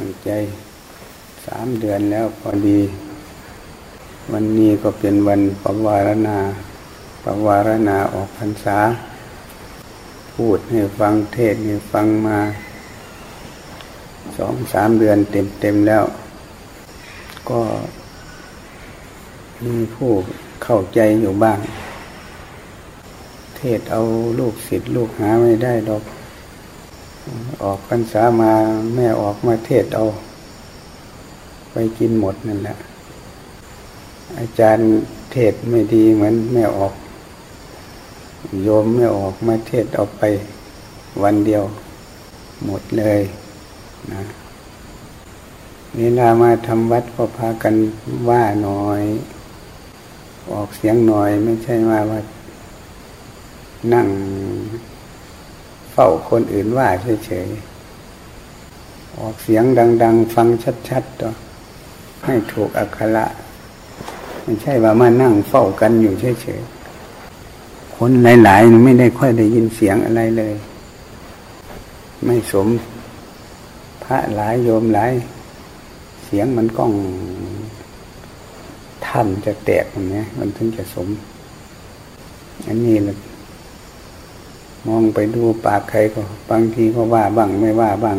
ตั้งใจสามเดือนแล้วพอดี วันนี้ก็เป็นวันปวารณาปวารณาออกพรรษา พูดให้ฟังเทศให้ฟังมาสองสามเดือนเต็มเต็มแล้ว ก็มีผู้เข้าใจอยู่บ้าง เทศเอาลูกศิษย์ลูกหาไม่ได้ดอก ออกพรรษามาแม่ออกมาเทศเอา ไปกินหมดนั่นแหละ อาจารย์เทศไม่ดีเหมือนแม่ออก โยมไม่ออกมาเทศเอาไปวันเดียวหมดเลยนะเวลามาทำวัดก็พากันว่าหน่อย ออกเสียงหน่อยไม่ใช่ว่าว่านั่ง เฝ้าคนอื่นว่าเฉยๆ ออกเสียงดัง ๆ ฟังชัดๆตัวให้ถูกอักขระไม่ใช่ว่ามานั่งเฝ้ากันอยู่เฉยๆ คนหลายๆไม่ได้ค่อยได้ยินเสียงอะไรเลย ไม่สมพระหลายโยมหลาย เสียงมันก้องท่านจะแตกอย่างนี้มันถึงจะสม อันนี้แหละ มองไปดูปากใครก็บางทีก็ว่าบ้างไม่ว่าบ้าง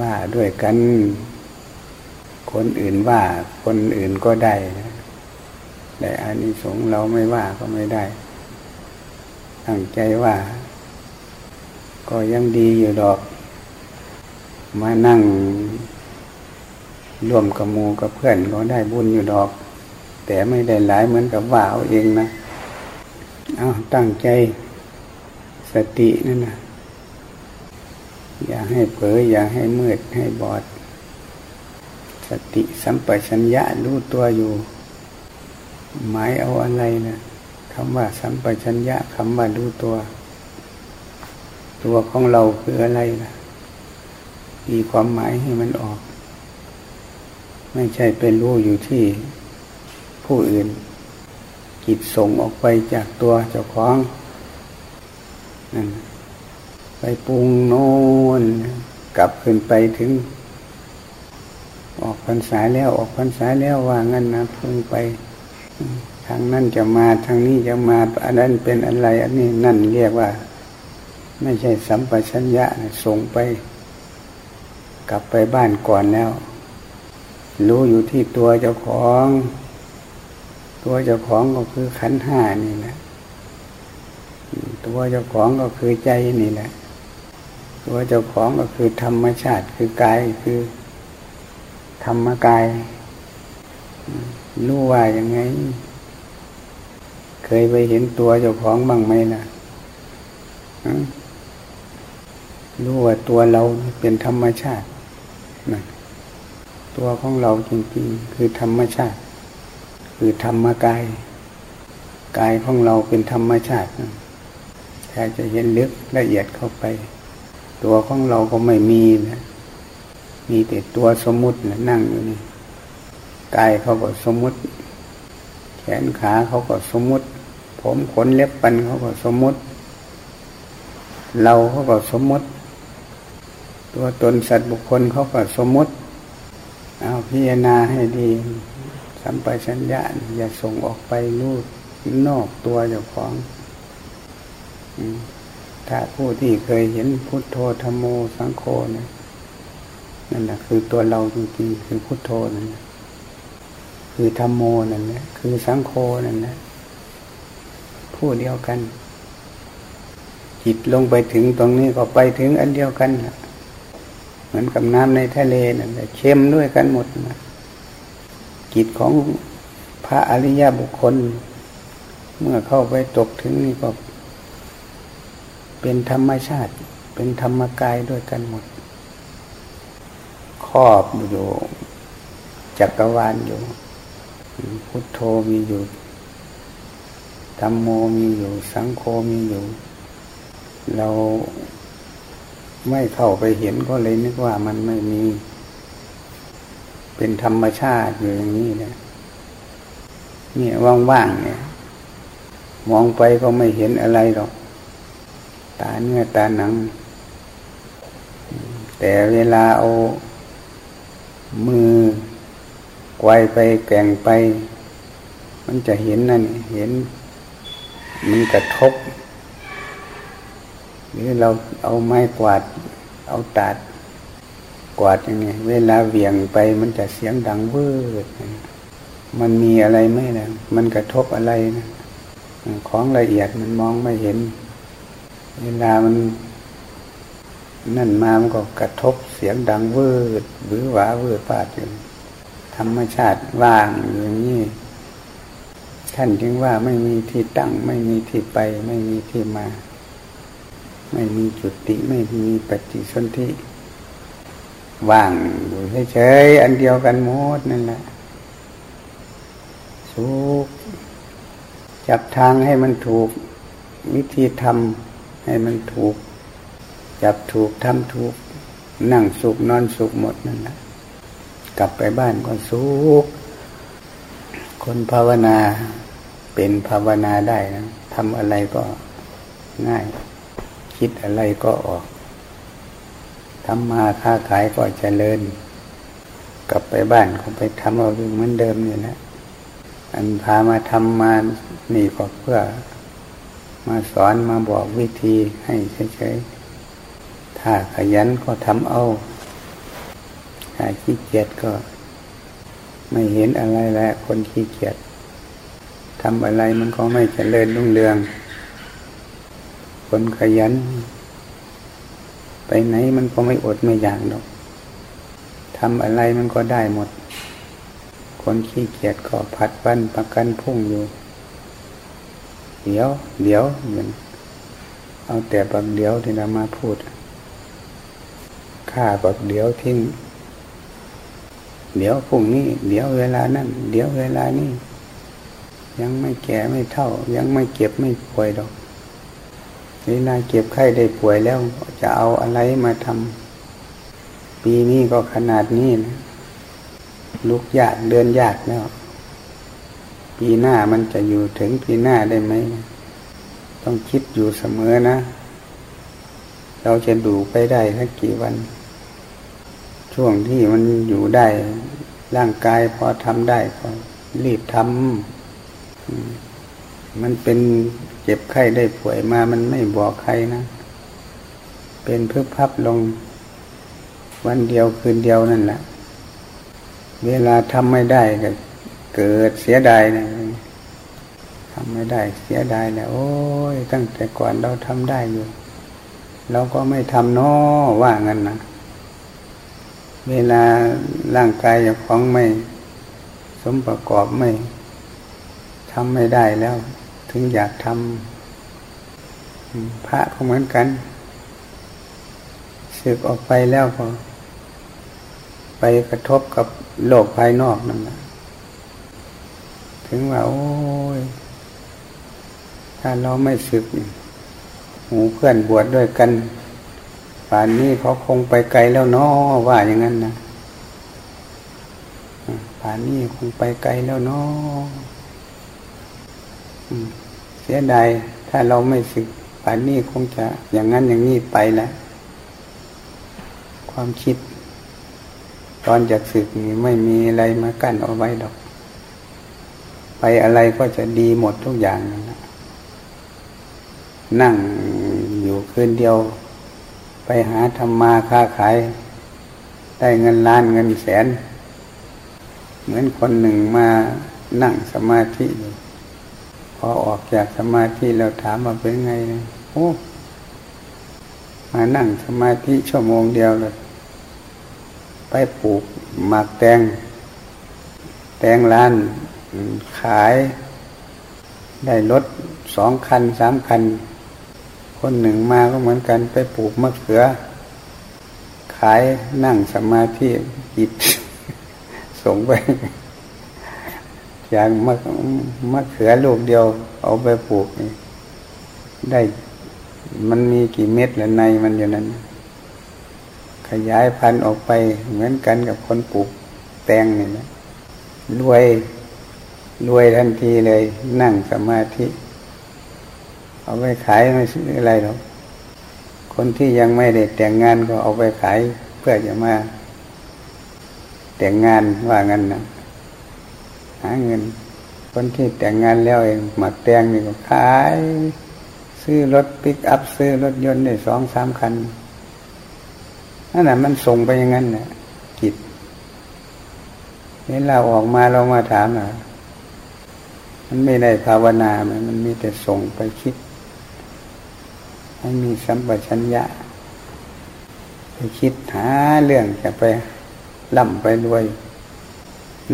ว่าด้วยกัน คนอื่นว่า คนอื่นก็ได้แต่อานิสงส์เราไม่ว่าก็ไม่ได้ ตั้งใจว่า ก็ยังดีอยู่ดอก มานั่งร่วมกับมูกับเพื่อนก็ได้บุญอยู่ดอก แต่ไม่ได้หลายเหมือนกับว่าเอาเองนะ เอาตั้งใจสตินั่นนะอย่าให้เผลออย่าให้มืดให้บอด สติสัมปชัญญะรู้ตัวอยู่ หมายเอาอะไรนะคำว่าสัมปชัญญะคำว่ารู้ตัว ตัวของเราคืออะไรนะมีความหมายให้มันออก ไม่ใช่เป็นรู้อยู่ที่ผู้อื่น จิตส่งออกไปจากตัวเจ้าของนั่นไปปรุงโน่นกลับขึ้นไปถึง ออกพรรษาแล้วออกพรรษาแล้วว่างั้นนะพุ่งไปทางนั้นจะมาทางนี้จะมาอันนั้นเป็นอะไร อันนี้นั่นเรียกว่า ไม่ใช่สัมปชัญญะส่งไป กลับไปบ้านก่อนแล้ว รู้อยู่ที่ตัวเจ้าของ ตัวเจ้าของก็คือขันห้านี่แหละ ตัวเจ้าของก็คือใจนี่แหละ ตัวเจ้าของก็คือธรรมชาติคือกายคือธรรมกาย รู้ว่าอย่างไง เคยไปเห็นตัวเจ้าของบ้างไหมล่ะรู้ว่าตัวเราเป็นธรรมชาติ ตัวของเราจริงๆ คือธรรมชาติ คือธรรมกาย กายของเราเป็นธรรมชาติถ้าจะเห็นลึกละเอียดเข้าไป ตัวของเราก็ไม่มีนะมีแต่ตัวสมมุตินะนั่งอยู่นี่กายเขาก็สมมุติ แขนขาเขาก็สมมุติ ผมขนเล็บปันเขาก็สมมุติ เราเขาก็สมมุติ ตัวตนสัตว์บุคคลเขาก็สมมุติ เอาพิจารณาให้ดี สัมปชัญญะอย่าส่งออกไปลูดนนอกตัวเจ้าของถ้าผู้ที่เคยเห็นพุทโธธรรมโมสังโฆนะนั่นแหละคือตัวเราจริงๆคือพุทโธนั่นแหละคือธรรมโมนั่นแหละคือสังโฆนั่นแหละผู้เดียวกัน จิตลงไปถึงตรงนี้ก็ไปถึงอันเดียวกันเหมือนกับน้ำในทะเลนั่นแหละเค็มด้วยกันหมดนะ จิตของพระอริยบุคคล เมื่อเข้าไปตกถึงนี่ก็ เป็นธรรมชาติ เป็นธรรมกายด้วยกันหมด ครอบอยู่จักรวาลอยู่ พุทโธมีอยู่ธรรมโมมีอยู่ สังโฆมีอยู่ เราไม่เข้าไปเห็นก็เลยนึกว่ามันไม่มี เป็นธรรมชาติอยู่อย่างนี้เนี่ยนี่ว่างๆเนี่ย มองไปก็ไม่เห็นอะไรหรอก ตาเนื้อตาหนัง แต่เวลาเอามือไกวไปแก่งไป มันจะเห็นนั่นเห็น มันกระทบหรือเราเอาไม้กวาด เอาตาด กวาดอย่างนี้เวลาเวียงไปมันจะเสียงดังเวิร์ดมันมีอะไรไหมนะมันกระทบอะไรนะของละเอียดมันมองไม่เห็น เวลามันนั่นมามันก็กระทบเสียงดังเวิร์ดหรือหวาเวิร์ดปาดอยู่ธรรมชาติว่างอย่างนี้ท่านจึงว่าไม่มีที่ตั้ง ไม่มีที่ไป ไม่มีที่มา ไม่มีจุติ ไม่มีปฏิสนธิ ว่างอยู่เฉยๆอันเดียวกันหมดนั่นแหละสุขจับทางให้มันถูก วิธีทำให้มันถูก จับถูกทำถูก นั่งสุขนอนสุขหมดนั่นแหละกลับไปบ้านก็สุขคนภาวนาเป็นภาวนาได้นะทำอะไรก็ง่าย คิดอะไรก็ออก ทำมาค้าขายก็เจริญ กลับไปบ้านก็ไปทำเอาเหมือนเดิมนี่แหละอันพามาทำมานี่ก็เพื่อ มาสอนมาบอกวิธีให้เฉยๆถ้าขยันก็ทำเอาถ้าขี้เกียจก็ ไม่เห็นอะไรแล้วคนขี้เกียจทำอะไรมันก็ไม่เจริญรุ่งเรือง คนขยัน ไปไหนมันก็ไม่อดไม่อยากหรอกทำอะไรมันก็ได้หมด คนขี้เกียจก็ผัดวันประกันพุ่งอยู่ เดี๋ยว เดี๋ยวเหมือนเอาแต่บักเดี๋ยวที่เรามาพูดฆ่าบักเดี๋ยวทิ้ง เดี๋ยวพรุ่งนี้เดี๋ยวเวลานั้นเดี๋ยวเวลานี้ยังไม่แก่ไม่เท่า ยังไม่เก็บไม่ป่วยดอก เวลาเก็บไข้ได้ป่วยแล้วจะเอาอะไรมาทำปีนี้ก็ขนาดนี้นะลุกยากเดินยากแล้ว ปีหน้ามันจะอยู่ถึงปีหน้าได้ไหม ต้องคิดอยู่เสมอนะ เราจะดูไปได้สักกี่วัน ช่วงที่มันอยู่ได้ ร่างกายพอทำได้ก็รีบทำมันเป็น เจ็บไข้ได้ป่วยมามันไม่บอกใครนะ เป็นเพื่อพับลง วันเดียวคืนเดียวนั่นแหละ เวลาทำไม่ได้ก็เกิดเสียดายนะทำไม่ได้เสียดายแล้วโอ้ย ตั้งแต่ก่อนเราทำได้อยู่เราก็ไม่ทำน้อว่างั้นนะเวลาร่างกายของไม่ สมประกอบไม่ทำไม่ได้แล้ว ถึงอยากทำพระก็เหมือนกันสึกออกไปแล้วพอไปกระทบกับโลกภายนอกนั่นแหละถึงว่า โอ้ย ถ้าเราไม่สึกหูเพื่อนบวชดด้วยกัน ป่านนี้เขาคงไปไกลแล้วเนาะว่าอย่างนั้นนะป่านนี้คงไปไกลแล้วเนาะ เสียดายถ้าเราไม่สึกป่านนี้คงจะอย่างนั้นอย่างนี้ไปแล้วความคิด ตอนจากศึกนี่ไม่มีอะไรมากั้นเอาไว้ดอก ไปอะไรก็จะดีหมดทุกอย่างนะนั่งอยู่คืนเดียว ไปหาทำมาค้าขาย ได้เงินล้านเงินแสน เหมือนคนหนึ่งมานั่งสมาธิอยู่ อออกจากสมาธิเราถามมาเป็นไงนะโอ้มานั่งสมาธิชั่วโมงเดียวเลย ไปปลูกหมากแตง แตงล้านขาย ได้รถสองคันสามคัน คนหนึ่งมาก็เหมือนกัน ไปปลูกมะเขือ ขายนั่งสมาธิจิตส่งไป อย่างมะมะเขือลูกเดียว เอาไปปลูกได้ มันมีกี่เม็ดและในมันอยู่นั้น ขยายพันธุ์ออกไปเหมือนกันกับคนปลูกแตงนี่นะรวยรวยทันทีเลยนั่งสมาธิ เอาไปขายไม่ซื้ออะไรหรอกคนที่ยังไม่ได้แต่งงานก็เอาไปขายเพื่อจะมา แต่งงานว่างั้นนะ หาเงิน คนที่แต่งงานแล้วเองหมักแตงนี่ก็ขาย ซื้อรถปิกอัพซื้อรถยนต์ได้สองสามคันนั่นแหละมันส่งไปอย่างนั้นนะจิตเวลาออกมาเรามาถามอะมันไม่ได้ภาวนา มันมันมีแต่ส่งไปคิดให้มีสัมปชัญญะไปคิดหาเรื่องจะไปล่ำไปรวย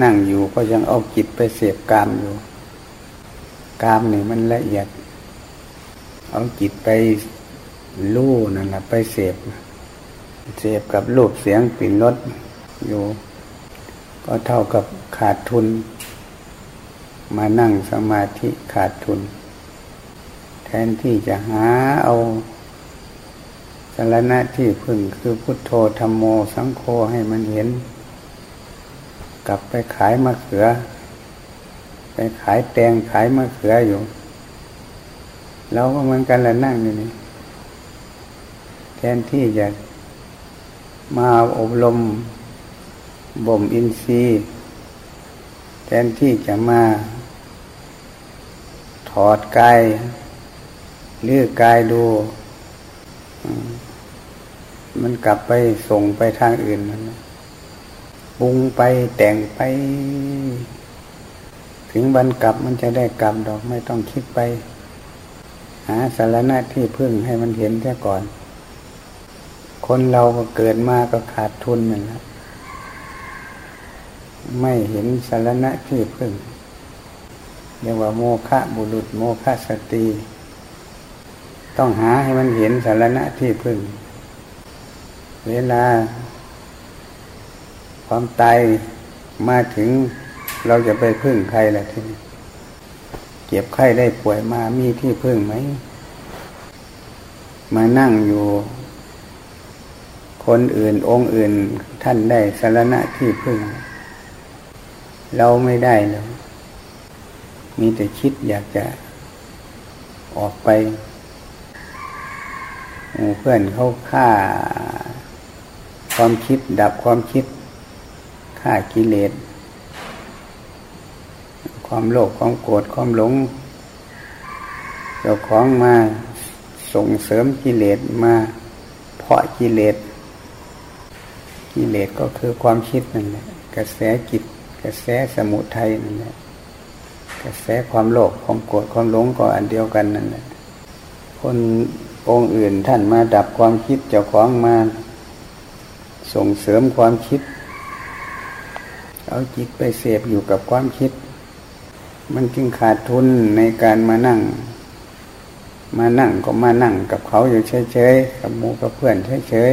นั่งอยู่ก็ยังเอาจิตไปเสพกามอยู่ กามนี่มันละเอียด เอาจิตไปลู่นั่นแหละไปเสพเสพกับรูปเสียงปิ่นรสอยู่ ก็เท่ากับขาดทุน มานั่งสมาธิขาดทุน แทนที่จะหาเอาสารณะที่พึ่งคือพุทโธธรรมโมสังโฆให้มันเห็น กลับไปขายมะเขือ ไปขายแตงขายมะเขืออยู่เราก็เหมือนกันแหละนั่งอยู่นี่แทนที่จะมาอบรมบ่มอินทรีย์ แทนที่จะมา ถอดกายเลือกกายดู มันกลับไปส่งไปทางอื่นมัน ปรุงไปแต่งไป ถึงวันกลับมันจะได้กลับดอกไม่ต้องคิดไป หาสารณะที่พึ่งให้มันเห็นแค่ก่อน คนเราก็เกิดมาก็ขาดทุนเหมือนกันไม่เห็นสารณะที่พึ่งเรียกว่าโมฆะบุรุษโมฆะสตรีต้องหาให้มันเห็นสารณะที่พึ่ง เวลา ความตายมาถึงเราจะไปพึ่งใครล่ะทีนี้เก็บไข้ได้ป่วยมามีที่พึ่งไหม มานั่งอยู่ คนอื่นองค์อื่นท่านได้สารณะที่พึ่ง เราไม่ได้เลยมีแต่คิดอยากจะออกไปเพื่อนเขาฆ่า ความคิดดับความคิด ฆ่ากิเลส ความโลภความโกรธความหลง เจ้าของมาส่งเสริมกิเลสมาเพาะกิเลส กิเลสก็คือความคิดนั่นแหละกระแสจิตกระแสสมุทัยนั่นแหละกระแสความโลภความโกรธความหลงก็อันเดียวกันนั่นแหละคนองค์อื่นท่านมาดับความคิดเจ้าของมาส่งเสริมความคิด เอาจิตไปเสพอยู่กับความคิด มันจึงขาดทุนในการมานั่ง มานั่งก็มานั่งกับเขาอยู่เฉยๆกับหมู่กับเพื่อนเฉย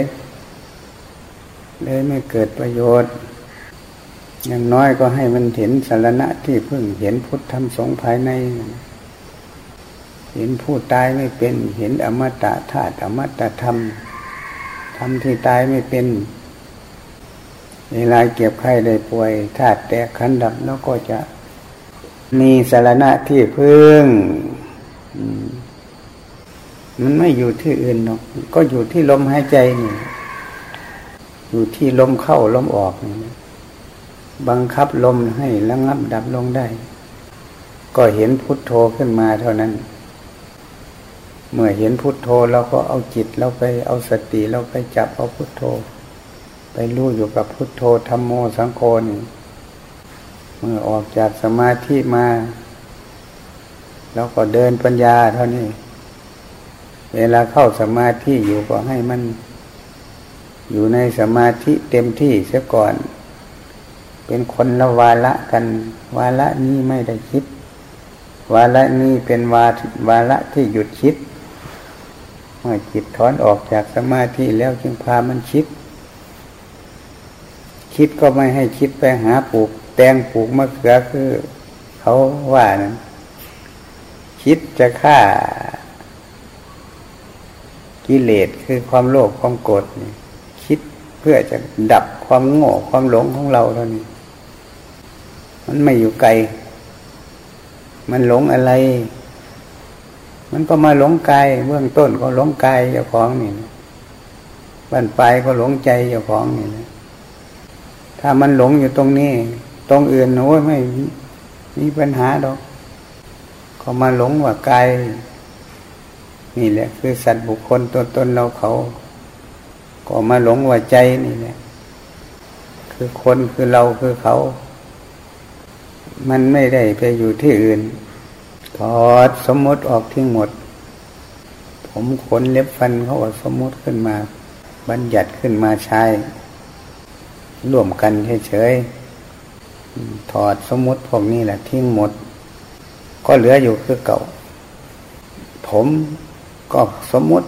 ๆเลยไม่เกิดประโยชน์ อย่างน้อยก็ให้มันเห็นสารณะที่พึ่งเห็นพุทธธรรมสงภายใน เห็นผู้ตายไม่เป็น เห็นอมตะธาตุอมตะธรรมธรรมที่ตายไม่เป็น เวลาเก็บไข้ได้ป่วยธาตุแตกขันดับแล้วก็จะมีสารณะที่พึ่งมันไม่อยู่ที่อื่นหรอก ก็อยู่ที่ลมหายใจนี่ อยู่ที่ลมเข้าลมออกนี่บังคับลมให้ระงับดับลงได้ ก็เห็นพุทโธขึ้นมาเท่านั้น เมื่อเห็นพุทโธเราก็เอาจิตเราไปเอาสติเราไปจับเอาพุทโธ ไปรู้อยู่กับพุทโธธรรมโมสังโฆนี่เมื่อออกจากสมาธิมาเราก็เดินปัญญาเท่านี้ เวลาเข้าสมาธิอยู่ก็ให้มัน อยู่ในสมาธิเต็มที่เสียก่อน เป็นคนละวาระกัน วาระนี้ไม่ได้คิด วาระนี้เป็นวาวาระที่หยุดคิดเมื่อจิตถอนออกจากสมาธิแล้วจึงพามันคิด คิดก็ไม่ให้คิดไปหาปลูก แตงปลูกมะเขือคือเขาว่านั้นคิดจะฆ่ากิเลสคือความโลภความโกรธนี่เพื่อจะดับความโง่ความหลงของเราเท่านี้ มันไม่อยู่ไกล มันหลงอะไร มันก็มาหลงกายเบื้องต้นก็หลงกายเจ้าของนี่บันปลายก็หลงใจเจ้าของนี่นะ ถ้ามันหลงอยู่ตรงนี้ ตรงอื่นโอ้ยไม่มีปัญหาดอกเขามาหลงว่ากายนี่แหละ คือสัตว์บุคคลตัวตนเราเขา ก็มาหลงว่าใจนี่แหละ คือคนคือเราคือเขา มันไม่ได้ไปอยู่ที่อื่นถอดสมมติออกทิ้งหมด ผมขนเล็บฟันเขาอดสมมติขึ้นมา บัญญัติขึ้นมาใช้ ร่วมกันเฉยๆถอดสมมติพวกนี้แหละทิ้งหมด ก็เหลืออยู่คือเก่า ผมก็สมมติ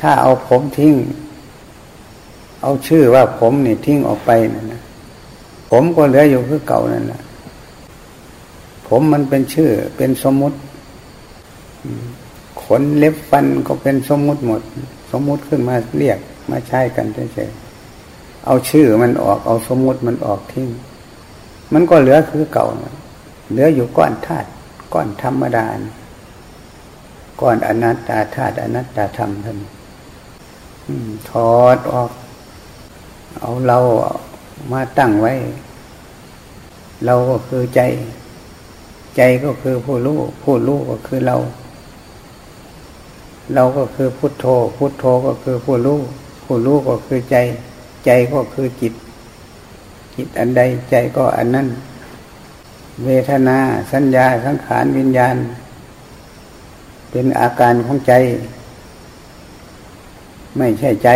ถ้าเอาผมทิ้ง เอาชื่อว่าผมนี่ทิ้งออกไปนั่นนะผมก็เหลืออยู่คือเก่านั่นแหละผมมันเป็นชื่อ เป็นสมมติขนเล็บฟันก็เป็นสมมุติหมด สมมุติขึ้นมาเรียกมาใช้กันเฉยๆ เอาชื่อมันออก เอาสมมติมันออกทิ้งมันก็เหลือคือเก่า เหลืออยู่ก้อนธาตุก้อนธรรมดาก้อนอนัตตาธาตุอนัตตาธรรมท่านถอดออก เอาเรามาตั้งไว้ เราก็คือใจ ใจก็คือผู้รู้ผู้รู้ก็คือเรา เราก็คือพุทโธ พุทโธก็คือผู้รู้ผู้รู้ก็คือใจ ใจก็คือจิต จิตอันใดใจก็อันนั้น เวทนาสัญญาสังขารวิญญาณ เป็นอาการของใจ ไม่ใช่ใจ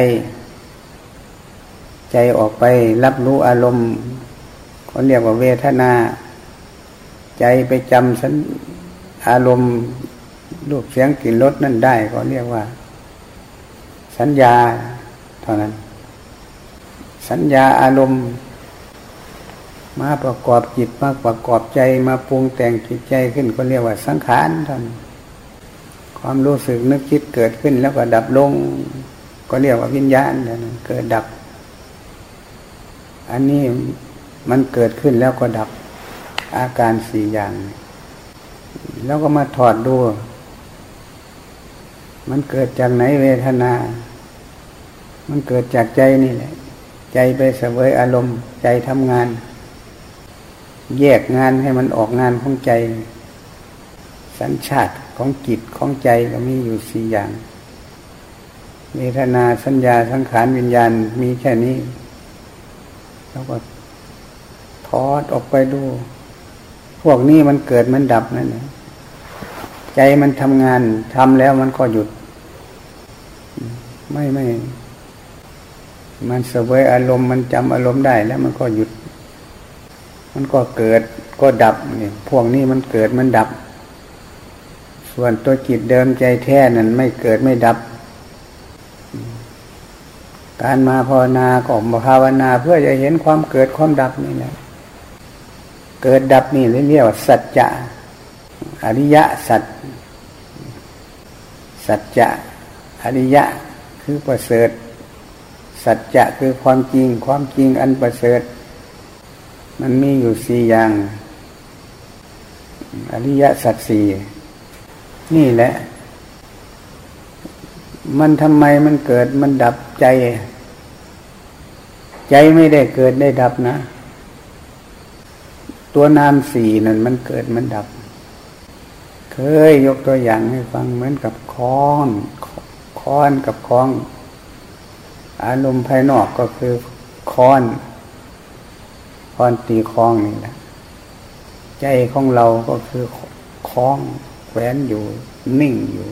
ใจออกไปรับรู้อารมณ์เขาเรียกว่าเวทนา ใจไปจำสัญอารมณ์รูปเสียงกลิ่นรสนั่นได้ก็เรียกว่า สัญญาเท่านั้น สัญญาอารมณ์ มาประกอบจิตมาประกอบใจมาปรุงแต่งจิตใจขึ้นก็เรียกว่าสังขารท่านความรู้สึกนึกคิดเกิดขึ้นแล้วก็ดับลง ก็เรียกว่าวิญญาณนเกิดดับ อันนี้มันเกิดขึ้นแล้วก็ดับอาการสี่อย่าง แล้วก็มาถอดดู มันเกิดจากไหนเวทนา มันเกิดจากใจนี่แหละ ใจไปเสวยอารมณ์ใจทำงาน แยกงานให้มันออกงานของใจ สัญชาติของจิตของใจก็มีอยู่สี่อย่างเวทนาสัญญาสังขารวิญญาณมีแค่นี้ แล้วก็ถอดออกไปดู พวกนี้มันเกิดมันดับนั่นเองใจมันทำงานทำแล้วมันก็หยุด ไม่ไม่ มันเสวยอารมณ์มันจำอารมณ์ได้แล้วมันก็หยุด มันก็เกิดก็ดับนี่พวกนี้มันเกิดมันดับ ส่วนตัวจิตเดิมใจแท้นั้นไม่เกิดไม่ดับ การมาภาวนาก็มาภาวนาเพื่อจะเห็นความเกิดความดับนี่แหละเกิดดับนี่เรียกว่าสัจจะอริยะสัจสัจจะอริยะคือประเสริฐ สัจจะคือความจริงความจริงอันประเสริฐ มันมีอยู่สี่อย่าง อริยสัจสี่นี่แหละ มันทำไมมันเกิดมันดับใจ ใจไม่ได้เกิดได้ดับนะ ตัวนามสี่นั่นมันเกิดมันดับ เคยยกตัวอย่างให้ฟังเหมือนกับค้อนค้อนกับคล้อง อารมณ์ภายนอกก็คือค้อนค้อนตีคล้องนี่แหละใจของเราก็คือคล้องแขวนอยู่ นิ่งอยู่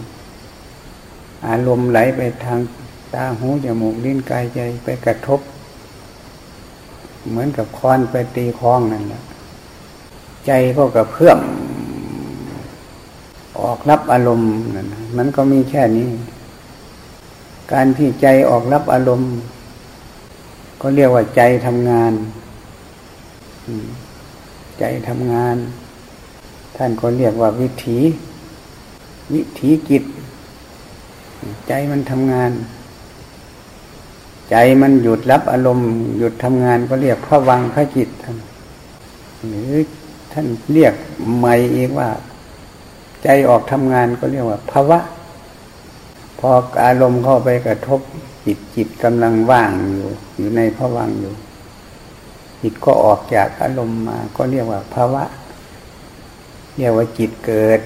อารมณ์ไหลไปทางตาหูจมูกลิ้นกายใจไปกระทบ เหมือนกับค้อนไปตีคล้องนั่นแหละใจก็กระเพื่อมออกรับอารมณ์นั่นมันก็มีแค่นี้ การที่ใจออกรับอารมณ์ ก็เรียกว่าใจทำงาน ใจทำงาน ท่านก็เรียกว่าวิถี วิถีกิจ ใจมันทำงาน ใจมันหยุดรับอารมณ์ หยุดทำงานก็เรียกพระวังพระจิตท่านหรือท่านเรียกใหม่อีกว่า ใจออกทำงานก็เรียกว่าภาวะ พออารมณ์เข้าไปกระทบจิตจิตกำลังว่างอยู่ อยู่ในภวังอยู่ จิตก็ออกจากอารมณ์มา ก็เรียกว่าภาวะเรียกว่าจิตเกิด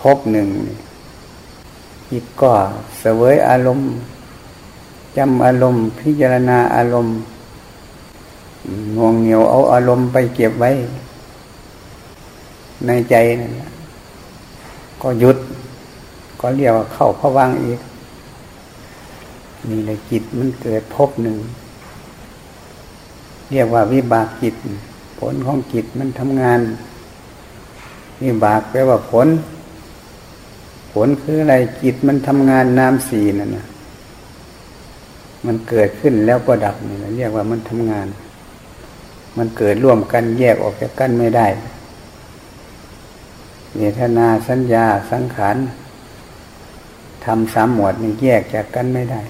พบหนึ่งจิตก็เสวยอารมณ์จำอารมณ์ พิจารณาอารมณ์งวงเหนียวเอาอารมณ์ไปเก็บไว้ ในใจนั่นก็หยุด ก็เรียกว่าเข้าพวังอีกนี่เลยจิตมันเกิดพบหนึ่ง เรียกว่าวิบากจิต ผลของจิตมันทำงาน วิบากแปลว่าผล ผลคืออะไรจิตมันทำงานนามสีนั่นนะมันเกิดขึ้นแล้วก็ดับนี่เรียกว่ามันทำงาน มันเกิดร่วมกันแยกออกจากกันไม่ได้เวทนาสัญญาสังขาร ทำสามหมวดนี่แยกจากกันไม่ได้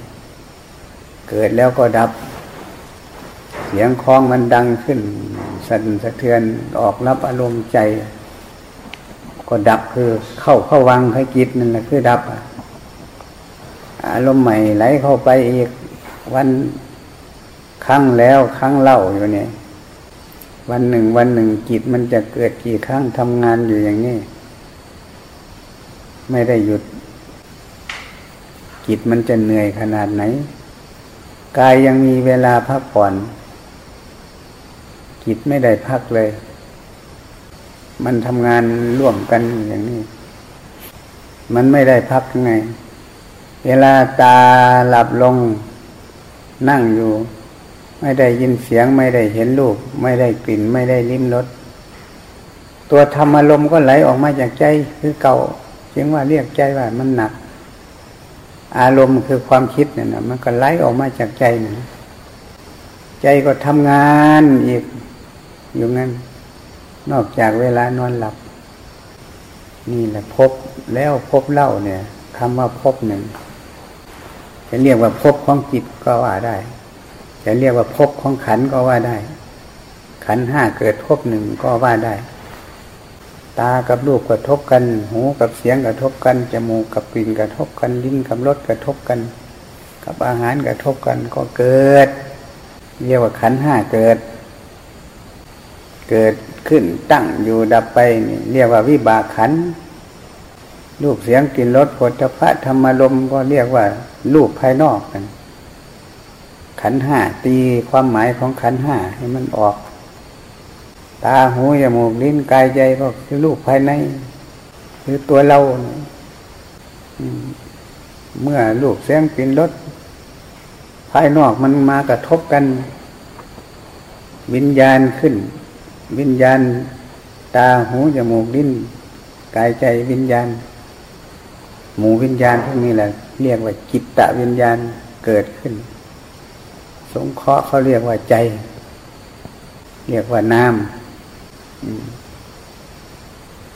เกิดแล้วก็ดับ เสียงคล้องมันดังขึ้น สั่นสะเทือนออกรับอารมณ์ใจ ก็ดับคือเข้าเข้าวังให้จิตนั่นแหละคือดับ อารมณ์ใหม่ไหลเข้าไปอีกวันครั้งแล้วครั้งเล่าอยู่เนี่ยวันหนึ่งวันหนึ่งจิตมันจะเกิดกี่ครั้งทำงานอยู่อย่างนี้ ไม่ได้หยุด จิตมันจะเหนื่อยขนาดไหน กายยังมีเวลาพักผ่อน จิตไม่ได้พักเลย มันทำงานร่วมกันอย่างนี้ มันไม่ได้พักไง เวลาตาหลับลงนั่งอยู่ ไม่ได้ยินเสียงไม่ได้เห็นรูปไม่ได้กลิ่นไม่ได้ลิ้มรสตัวธรรมอารมณ์ก็ไหลออกมาจากใจคือเก่าจึงว่าเรียกใจว่ามันหนัก อารมณ์คือความคิดเนี่ยนะมันก็ไหลออกมาจากใจนะใจก็ทำงานอีกอยู่งั้น นอกจากเวลานอนหลับ นี่แหละพบแล้วพบเล่าเนี่ยคำว่าพบหนึ่งจะเรียกว่าพบของจิตก็ว่าได้ จะเรียกว่าพบของขันก็ว่าได้ ขันห้าเกิดพบหนึ่งก็ว่าได้ ตากับรูปกระทบกัน หูกับเสียงกระทบกัน จมูกกับกลิ่นกระทบกัน ลิ้นกับรสกระทบกัน กับอาหารกระทบกันก็เกิด เรียกว่าขันห้าเกิด เกิดขึ้นตั้งอยู่ดับไปนี่เรียกว่าวิบากขัน รูปเสียงกลิ่นรสผลพระธรรมลมก็เรียกว่า รูปภายนอกกัน ขันห้าตีความหมายของขันห้าให้มันออก ตาหูจมูกลิ้นกายใจก็คือรูปภายใน คือตัวเรา เมื่อรูปเสียงกลิ่นรสภายนอกมันมากระทบกัน วิญญาณขึ้น วิญญาณ ตาหูจมูกลิ้นกายใจวิญญาณ หมู่วิญญาณพวกนี้แหละเรียกว่าจิตตะวิญญาณเกิดขึ้น สงเคราะห์เขาเรียกว่าใจ เรียกว่าน้ำ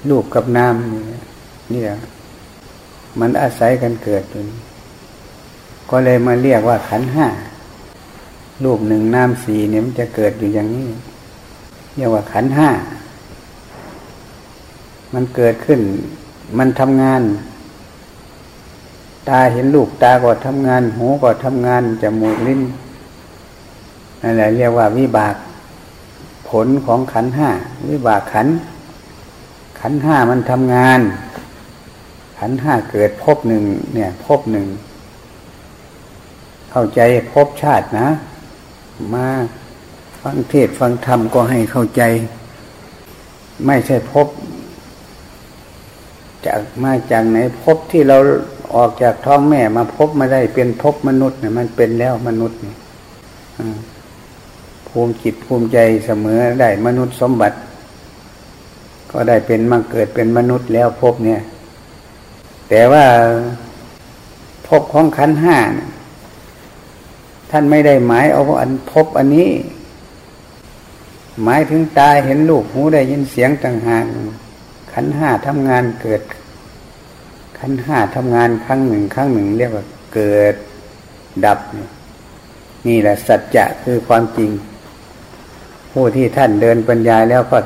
ลูกกับน้ำนี่มันอาศัยกันเกิดอยู่ก็เลยมาเรียกว่าขันห้ารูปหนึ่งน้ำสี่เนี่ยมันจะเกิดอยู่อย่างนี้เรียกว่าขันห้ามันเกิดขึ้น มันทำงาน ตาเห็นลูกตาก็ทำงาน หูก็ทำงานจมูกลิ้นนั่นแหละเรียกว่าวิบาก ผลของขันห้าวิบากขัน ขันห้ามันทำงาน ขันห้าเกิดพบหนึ่งเนี่ยพบหนึ่ง เข้าใจพบชาตินะ มาฟังเทศฟังธรรมก็ให้เข้าใจ ไม่ใช่พบ จากมาจากไหนพบที่เราออกจากท้องแม่มาพบมาได้เป็นพบมนุษย์เนี่ยมันเป็นแล้วมนุษย์นี่ ภูมิจิตภูมิใจเสมอได้มนุษย์สมบัติ ก็ได้เป็นมาเกิดเป็นมนุษย์แล้วพบเนี่ย แต่ว่าพบของขันห้าท่านไม่ได้หมายเอาอันพบอันนี้ หมายถึงตาเห็นลูกหูได้ยินเสียงต่างหากขันห้าทำงานเกิด ขันห้าทำงานครั้งหนึ่งครั้งหนึ่ง เรียกว่าเกิดดับ นี่แหละสัจจะคือความจริง ผู้ที่ท่านเดินปัญญาแล้วก็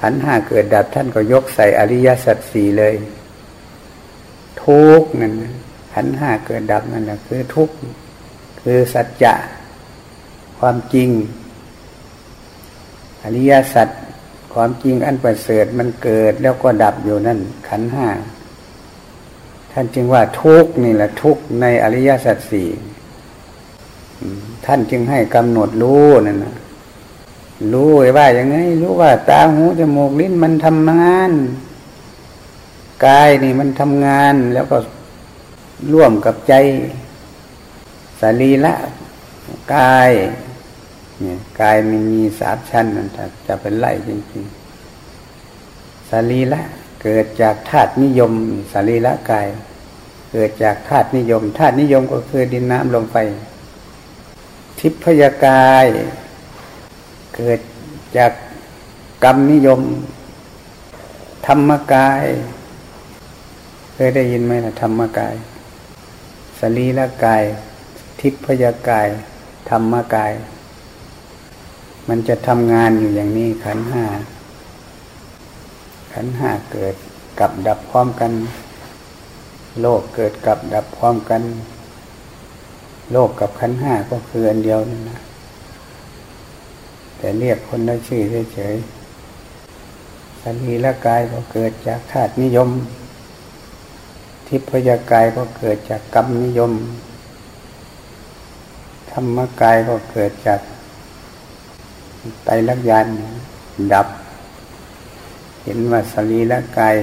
ขันห้าเกิดดับท่านก็ยกใส่อริยสัจสี่เลย ทุกนั่นขันห้าเกิดดับนั่นแหละคือทุกคือสัจจะความจริง อริยสัจความจริงอันประเสริฐมันเกิดแล้วก็ดับอยู่นั่น ขันห้าท่านจึงว่าทุกนี่แหละทุกในอริยสัจสี่ท่านจึงให้กำหนดรู้นั่นนะ รู้ว่าอย่างไง รู้ว่าตาหูจมูกลิ้นมันทำงานกายนี่มันทำงานแล้วก็ร่วมกับใจสรีละกายเนี่ยกายมันมีสามชั้นนั่นจะเป็นไล่จริงๆสรีละเกิดจากธาตุนิยมสรีละกาย เกิดจากธาตุนิยมธาตุนิยมก็คือดินน้ำลมไฟ ทิพยากาย เกิดจากกรรมนิยม ธรรมกาย เคยได้ยินไหมนะธรรมกาย สรีละกาย ทิพยากาย ธรรมกาย มันจะทำงานอยู่อย่างนี้ขันห้า ขันห้าเกิดกับดับพร้อมกัน โลกเกิดกับดับพร้อมกัน โลกกับขันห้าก็คืออันเดียวนั่นนะ แต่เรียกคนละชื่อเฉยๆสันนีละกายก็เกิดจากธาตุนิยม ทิพยากายก็เกิดจากกรรมนิยม ธรรมกายก็เกิดจากไตรลักษณ์ยานดับ เห็นว่าสรีละกาย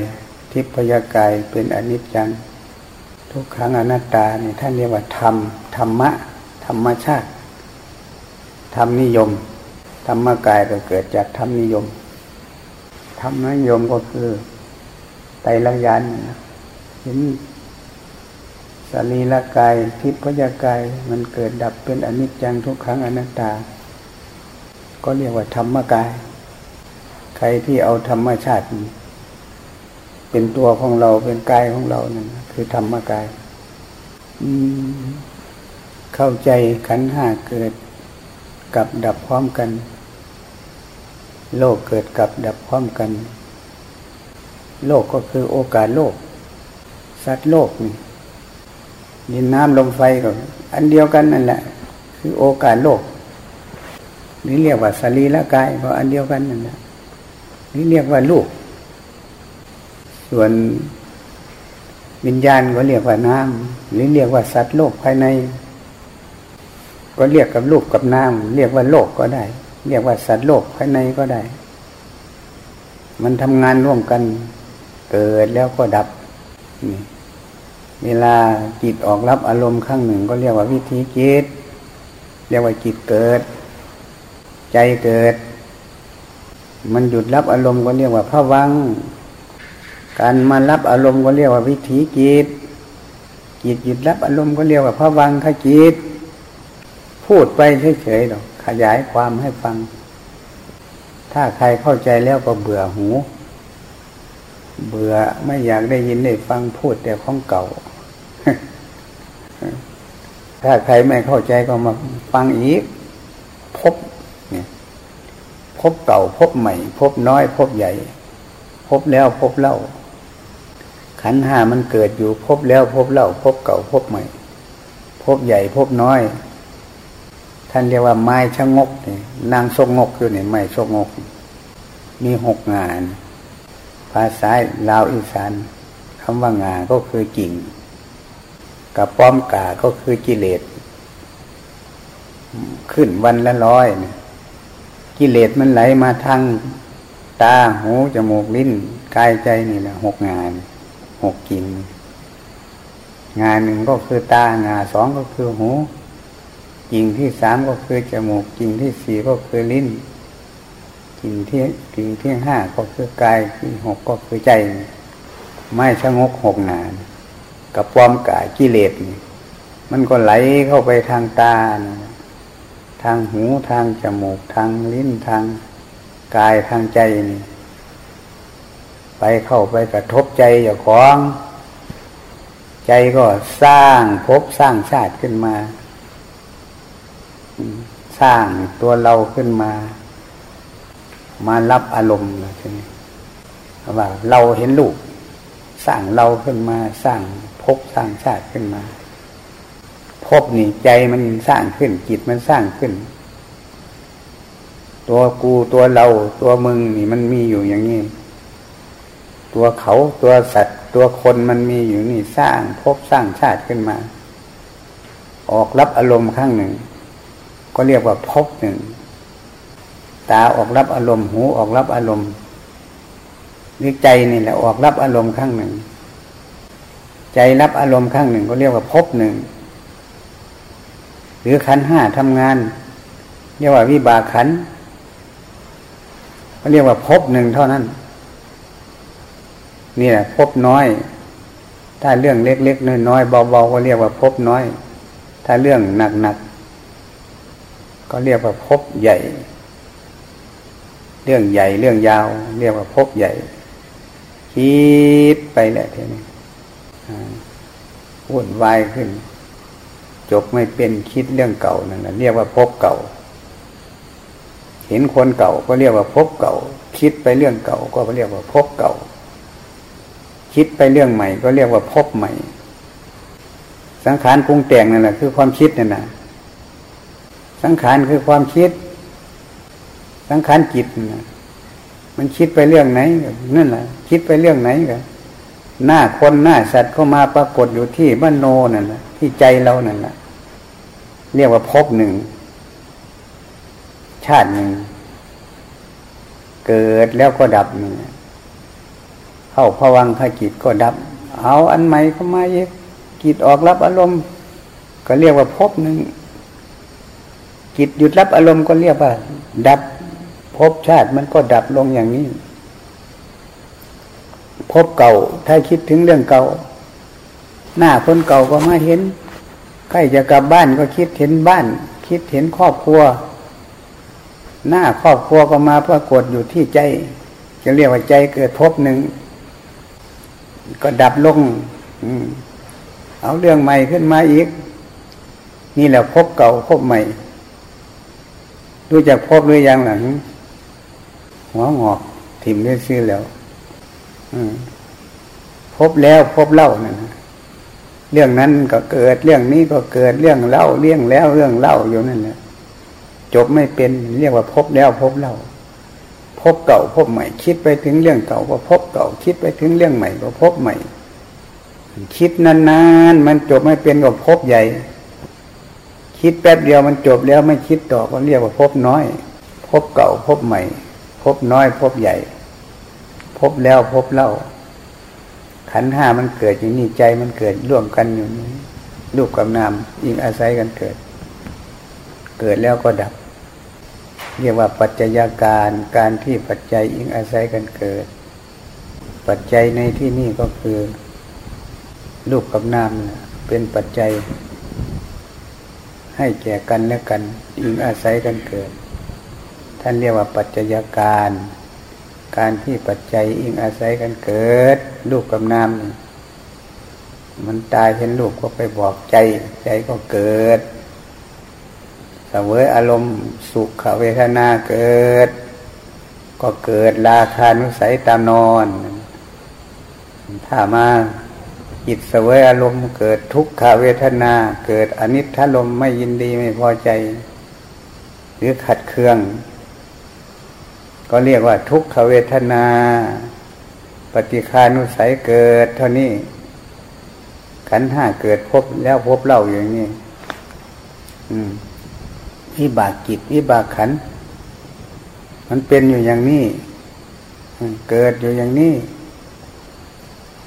ทิพยากายเป็นอนิจจังทุกครั้งอนัตตาเนี่ยท่านเรียกว่าธรรมธรรมะ ธรรมชาติธรรมนิยม ธรรมกายก็เกิดจากธรรมนิยม ธรรมนิยมก็คือไตรลักษณ์เห็นสรีละกายทิพยากายมันเกิดดับเป็นอนิจจังทุกครั้งอนัตตา ก็เรียกว่าธรรมกาย ใครที่เอาธรรมชาติ เป็นตัวของเราเป็นกายของเรานั่นคือธรรมกายเข้าใจขันห้าเกิดกับดับพร้อมกัน โลกเกิดกับดับพร้อมกัน โลกก็คือโอกาสโลก สัตว์โลกนี่ดินน้ำลมไฟก็อันเดียวกันนั่นแหละ คือโอกาสโลกนี่เรียกว่าสรีละกายก็อันเดียวกันนั่นแหละนี่เรียกว่าลูก ส่วนวิญญาณก็เรียกว่าน้ำหรือเรียกว่าสัตว์โลกภายใน ก็เรียกกับลูกกับน้ำเรียกว่าโลกก็ได้ เรียกว่าสัตว์โลกภายในก็ได้ มันทำงานร่วมกันเกิดแล้วก็ดับนี่เวลาจิตออกรับอารมณ์ข้างหนึ่งก็เรียกว่าวิธีจิต เรียกว่าจิตเกิด ใจเกิด มันหยุดรับอารมณ์ก็เรียกว่าพระวัง การมารับอารมณ์ก็เรียกว่าวิถีจิต จิตหยุดรับอารมณ์ก็เรียกว่าพระวังขจิต พูดไปเฉยๆหรอก ขยายความให้ฟัง ถ้าใครเข้าใจแล้วก็เบื่อหู เบื่อไม่อยากได้ยินได้ฟังพูดแต่ของเก่า ถ้าใครไม่เข้าใจก็มาฟังอีก พบพบเก่า พบใหม่ พบน้อย พบใหญ่ พบแล้วพบเล่า ขันห้ามันเกิดอยู่ พบแล้วพบเล่า พบเก่า พบใหม่ พบใหญ่ พบน้อย ท่านเรียกว่าไม้ชะงกนี่นางชงงกอยู่นี่ไม้ชงงก มีหกงาน ภาษาลาวอีสานคำว่างาก็คือกิ่งกับป้อมกาก็คือกิเลสขึ้นวันละร้อยเนี่ยกิเลสมันไหลมาทางตาหูจมูกลิ้นกายใจนี่แหละหกงานหกกิ่งงานหนึ่งก็คือตางานสองก็คือหู กิ่งที่สามก็คือจมูกกิ่งที่สี่ก็คือลิ้นกิ่งที่กิ่งที่ห้าก็คือกายที่หกก็คือใจ ไม่ชะงกหกงานกับปลอมกายกิเลสมันก็ไหลเข้าไปทางตาทางหูทางจมูกทางลิ้นทางกายทางใจนี่ไปเข้าไปกระทบใจอย่างของ ใจก็สร้างภพสร้างชาติขึ้นมา สร้างตัวเราขึ้นมา มารับอารมณ์ใช่ไหมว่าเราเห็นลูกสร้างเราขึ้นมาสร้างภพสร้างชาติขึ้นมาพบนี่ใจมันสร้างขึ้นจิตมันสร้างขึ้น ตัวกูตัวเรา ตัวมึงนี่มันมีอยู่อย่างนี้ ตัวเขาตัวสัตว์ ตัวคนมันมีอยู่นี่สร้างพบสร้างชาติขึ้นมา ออกรับอารมณ์ข้างหนึ่ง ก็เรียกว่าพบหนึ่ง ตาออกรับอารมณ์ หูออกรับอารมณ์นี่ใจนี่แหละออกรับอารมณ์ข้างหนึ่ง ใจรับอารมณ์ข้างหนึ่ง ก็เรียกว่าพบหนึ่ง หรือขันห้าทำงาน เรียกว่าวิบากขันเขาเรียกว่าพบหนึ่งเท่านั้น นี่แหละพบน้อย ถ้าเรื่องเล็กๆน้อยๆเบาๆก็เรียกว่าพบน้อย ถ้าเรื่องหนักๆ ก็เรียกว่าพบใหญ่ เรื่องใหญ่เรื่องยาว เรียกว่าพบใหญ่ คิดไปแหละทีนี้วุ่นวายขึ้น จบไม่เป็นคิดเรื่องเก่านั่นแหละเรียกว่าพบเก่า เห็นคนเก่าก็เรียกว่าพบเก่า คิดไปเรื่องเก่าก็เรียกว่าพบเก่า คิดไปเรื่องใหม่ ก็เรียกว่าพบใหม่ สังขารปรุงแต่งนั่นแหละคือความคิดนั่นนะ สังขารคือความคิด สังขารจิตมันคิดไปเรื่องไหนนั่นแหละคิดไปเรื่องไหนกันหน้าคนหน้าสัตว์เข้ามาปรากฏอยู่ที่บ้านโนนั่นแหละที่ใจเรานั่นแหละเรียกว่าพบหนึ่ง ชาติหนึ่ง เกิดแล้วก็ดับนี่เข้าพวังขจิตก็ดับ เอาอันใหม่เข้ามาอีกจิตออกรับอารมณ์ก็เรียกว่าพบหนึ่ง จิตหยุดรับอารมณ์ก็เรียกว่า ดับพบชาติมันก็ดับลงอย่างนี้พบเก่า ถ้าคิดถึงเรื่องเก่า หน้าคนเก่าก็มาเห็นใกล้จะกลับบ้านก็คิดเห็นบ้าน คิดเห็นครอบครัว หน้าครอบครัวก็มาปรากฏอยู่ที่ใจ จะเรียกว่าใจเกิดพบหนึ่งก็ดับลงเอาเรื่องใหม่ขึ้นมาอีก นี่แหละพบเก่าพบใหม่ รู้จักพบหรือยังหลังหัวงอกถิ่มด้ซื้อแล้วพบแล้วพบเล่านั่นเรื่องนั้นก็เกิดเรื่องนี้ก็เกิดเรื่องเล่าเรื่องแล้วเรื่องเล่าอยู่นั่นแหละจบไม่เป็นเรียกว่าพบแล้วพบเล่าพบเก่าพบใหม่ คิดไปถึงเรื่องเก่าก็พบเก่า คิดไปถึงเรื่องใหม่ก็พบใหม่ คิดนานๆมันจบไม่เป็นก็พบใหญ่ คิดแป๊บเดียวมันจบแล้วไม่คิดต่อก็เรียกว่าพบน้อย พบเก่าพบใหม่ พบน้อย พบใหญ่ พบแล้วพบเล่า ขันห้ามันเกิดอยู่นี่ใจมันเกิดร่วมกันอยู่นี้รูปกับนามอิงอาศัยกันเกิด เกิดแล้วก็ดับ เรียกว่าปัจจัยการการที่ปัจจัยอิงอาศัยกันเกิด ปัจจัยในที่นี่ก็คือรูปกับนามเป็นปัจจัย ให้แก่กันและกันอิงอาศัยกันเกิด ท่านเรียกว่าปัจจัยการ การที่ปัจจัยอิงอาศัยกันเกิด ลูกกับนามมันตายเห็นลูกก็ไปบอกใจ ใจก็เกิดสวยอารมณ์สุขเวทนาเกิด ก็เกิดราคานุสัยตามนอน ถ้ามา จิตเสวยอารมณ์เกิดทุกขเวทนา เกิดอนิจจลมไม่ยินดีไม่พอใจ หรือขัดเคือง ก็เรียกว่าทุกขเวทนา ปฏิคานุสัยเกิดเท่านี้ขันห้าเกิดพบแล้วพบเล่าอย่างนี้วิบากกิจวิบากขัน มันเป็นอยู่อย่างนี้ เกิดอยู่อย่างนี้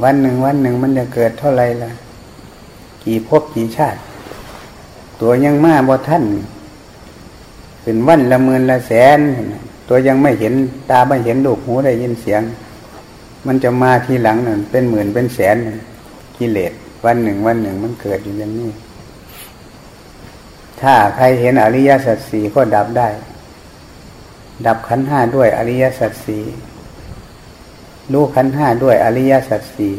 วันหนึ่งวันหนึ่งมันจะเกิดเท่าไรล่ะ กี่พบกี่ชาติ ตัวยังมาบ่ท่านเป็นวันละหมื่นละแสน ตัวยังไม่เห็นตาไม่เห็นลูกหูได้ยินเสียง มันจะมาทีหลังนึ่งเป็นหมื่นเป็นแสนกิเลสวันหนึ่งวันหนึ่งมันเกิดอยู่อย่างนี้ ถ้าใครเห็นอริยสัจสี่ก็ดับได้ ดับขันห้าด้วยอริยสัจสี่ รู้ขันห้าด้วยอริยสัจสี่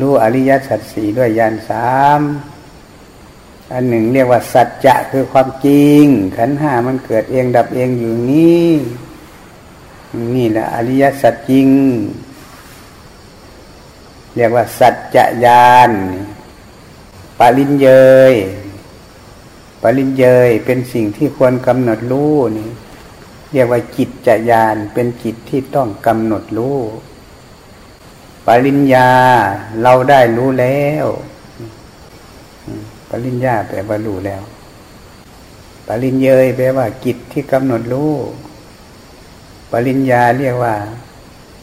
รู้อริยสัจสี่ด้วยยานสามอันหนึ่งเรียกว่าสัจจะคือความจริง ขันห้ามันเกิดเองดับเองอยู่นี่นี่แหละอริยสัจจริง เรียกว่าสัจจญาณปาลินเยยปาลินเยยเป็นสิ่งที่ควรกำหนดรู้นี่ เรียกว่าจิตจญาณเป็นจิตที่ต้องกำหนดรู้ปริญญาเราได้รู้แล้วปริญญาแปลว่ารู้แล้ว ปริญเยยแปลว่ากิจที่กำหนดรู้ ปริญญาเรียกว่า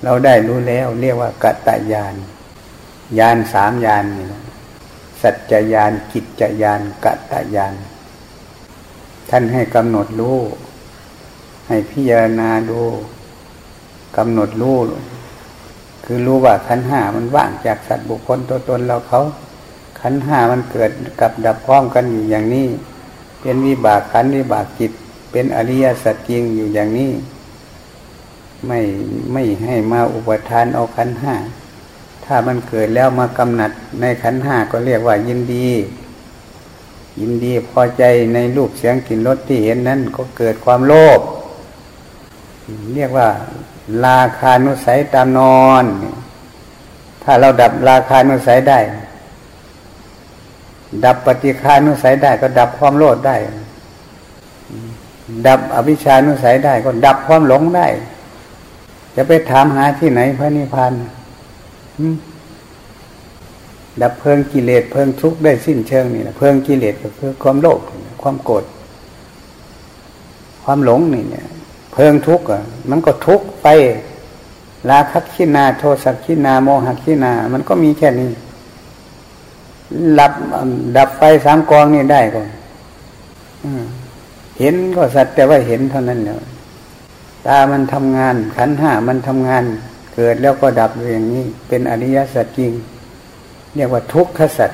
เราได้รู้แล้ว เรียกว่ากัตตญาณญาณสามญาณนี่นะสัจจญาณกิจจญาณกัตตญาณท่านให้กำหนดรู้ ให้พิจารณาดูกำหนดรู้คือรู้ว่าขันห้ามันว่างจากสัตว์บุคคลตัวตนเราเขา ขันห้ามันเกิดกับดับพร้อมกันอยู่อย่างนี้ เป็นวิบากขันวิบากจิต เป็นอริยสัจจริงอยู่อย่างนี้ ไม่ไม่ให้มาอุปทานเอาขันห้าถ้ามันเกิดแล้วมากำหนัดในขันห้าก็เรียกว่ายินดี ยินดีพอใจในรูปเสียงกลิ่นรสที่เห็นนั้นก็เกิดความโลภ เรียกว่า ราคานุสัยตามนอน ถ้าเราดับราคานุสัยได้ ดับปฏิคานุสัยได้ ก็ดับความโลภได้ ดับอภิชานุสัยได้ ก็ดับความหลงได้ จะไปถามหาที่ไหนพระนิพพานดับเพลิงกิเลสเพลิงทุกข์ได้สิ้นเชิงนี่แหละเพลิงกิเลสก็คือความโลภความโกรธความหลงนี่เนี่ย เพลิงทุกข์อะมันก็ทุกข์ไปราคะขินาโทสักขินาโมหะขินา มันก็มีแค่นี้หลับดับไฟสามกองนี่ได้ก็เห็นก็สัตว์แต่ว่าเห็นเท่านั้นแล้วตามันทำงาน ขันห้ามันทำงาน เกิดแล้วก็ดับอย่างนี้ เป็นอริยสัจจริง เรียกว่าทุกขสัจ